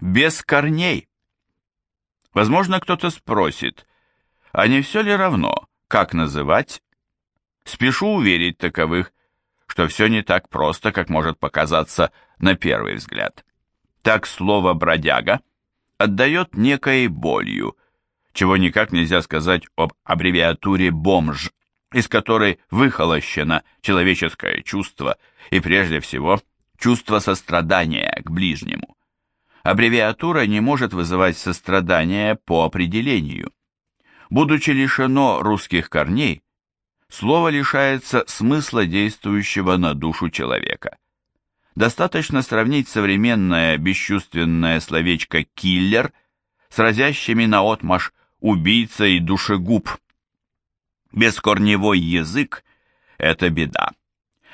без корней. Возможно, кто-то спросит, а не все ли равно, как называть? Спешу уверить таковых, что все не так просто, как может показаться на первый взгляд. Так слово «бродяга» отдает некой болью, чего никак нельзя сказать об аббревиатуре «бомж», из которой выхолощено человеческое чувство и прежде всего чувство сострадания к ближнему. Аббревиатура не может вызывать сострадание по определению. Будучи лишено русских корней, слово лишается смысла действующего на душу человека. Достаточно сравнить современное бесчувственное словечко «киллер» с разящими наотмашь «убийца» и «душегуб». Бескорневой язык – это беда.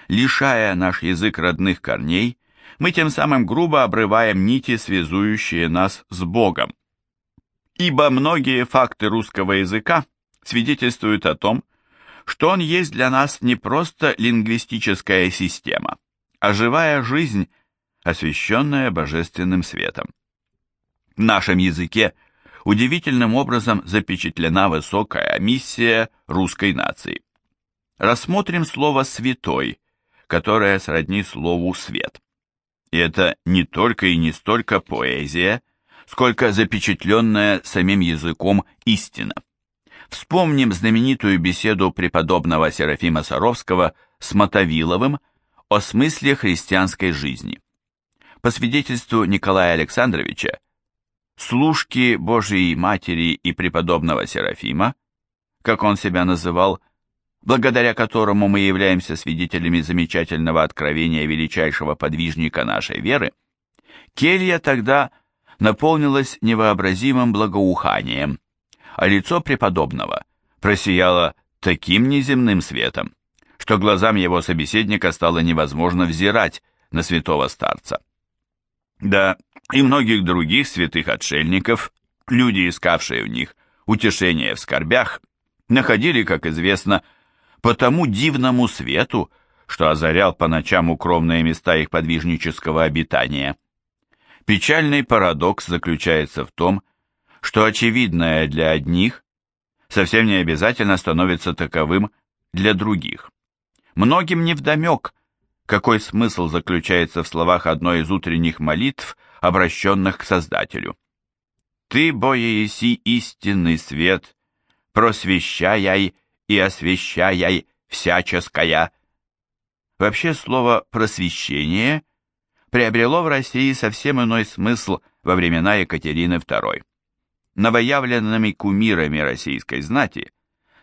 Лишая наш язык родных корней, мы тем самым грубо обрываем нити, связующие нас с Богом. Ибо многие факты русского языка свидетельствуют о том, что он есть для нас не просто лингвистическая система, а живая жизнь, освещенная божественным светом. В нашем языке удивительным образом запечатлена высокая миссия русской нации. Рассмотрим слово «святой», которое сродни слову «свет». И это не только и не столько поэзия, сколько запечатленная самим языком истина. Вспомним знаменитую беседу преподобного Серафима Саровского с Мотовиловым о смысле христианской жизни. По свидетельству Николая Александровича, служки Божией Матери и преподобного Серафима, как он себя называл, благодаря которому мы являемся свидетелями замечательного откровения величайшего подвижника нашей веры, келья тогда наполнилась невообразимым благоуханием, а лицо преподобного просияло таким неземным светом, что глазам его собеседника стало невозможно взирать на святого старца. Да, и многих других святых отшельников, люди, искавшие в них утешение в скорбях, находили, как известно, по тому дивному свету, что озарял по ночам укромные места их подвижнического обитания. Печальный парадокс заключается в том, что очевидное для одних совсем не обязательно становится таковым для других. Многим невдомек, какой смысл заключается в словах одной из утренних молитв, обращенных к Создателю. «Ты, боеси истинный свет, просвещай и освещай всяческая». Вообще слово «просвещение» приобрело в России совсем иной смысл во времена Екатерины II. Новоявленными кумирами российской знати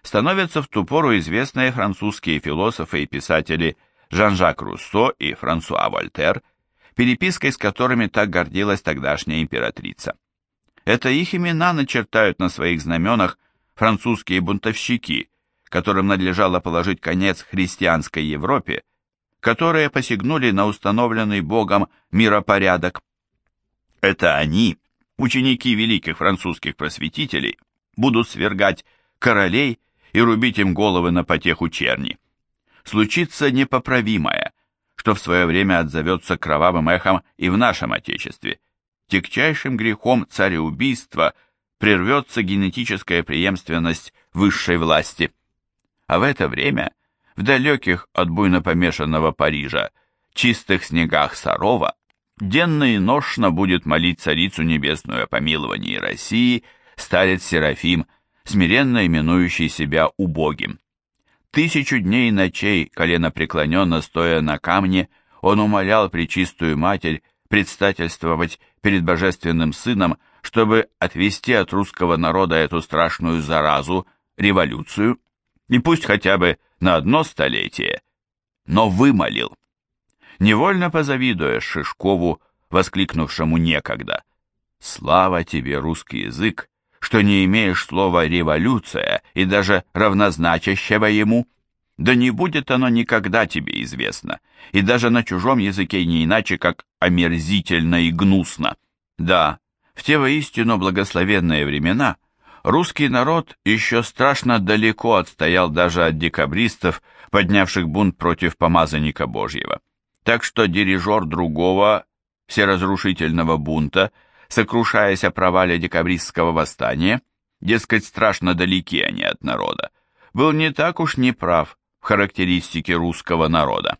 становятся в ту пору известные французские философы и писатели Жан-Жак Руссо и Франсуа Вольтер, перепиской с которыми так гордилась тогдашняя императрица. Это их имена начертают на своих знаменах французские бунтовщики, которым надлежало положить конец христианской Европе, которые посягнули на установленный Богом миропорядок. Это они, ученики великих французских просветителей, будут свергать королей и рубить им головы на потеху черни. Случится непоправимое, что в свое время отзовется кровавым эхом и в нашем Отечестве. Тягчайшим грехом цареубийства прервется генетическая преемственность высшей власти – а в это время, в далеких от буйно помешанного Парижа, чистых снегах Сарова, денно и ношно будет молить Царицу Небесную о помиловании России старец Серафим, смиренно именующий себя убогим. Тысячу дней и ночей, колено преклоненно стоя на камне, он умолял Пречистую Матерь предстательствовать перед Божественным Сыном, чтобы отвести от русского народа эту страшную заразу, революцию и пусть хотя бы на одно столетие, но вымолил. Невольно позавидуя Шишкову, воскликнувшему некогда, «Слава тебе, русский язык, что не имеешь слова «революция» и даже равнозначащего ему, да не будет оно никогда тебе известно, и даже на чужом языке не иначе, как омерзительно и гнусно. Да, в те воистину благословенные времена русский народ еще страшно далеко отстоял даже от декабристов, поднявших бунт против помазанника Божьего. Так что дирижер другого всеразрушительного бунта сокрушаясь о провале декабристского восстания, дескать, страшно далеки они от народа, был не так уж неправ в характеристике русского народа.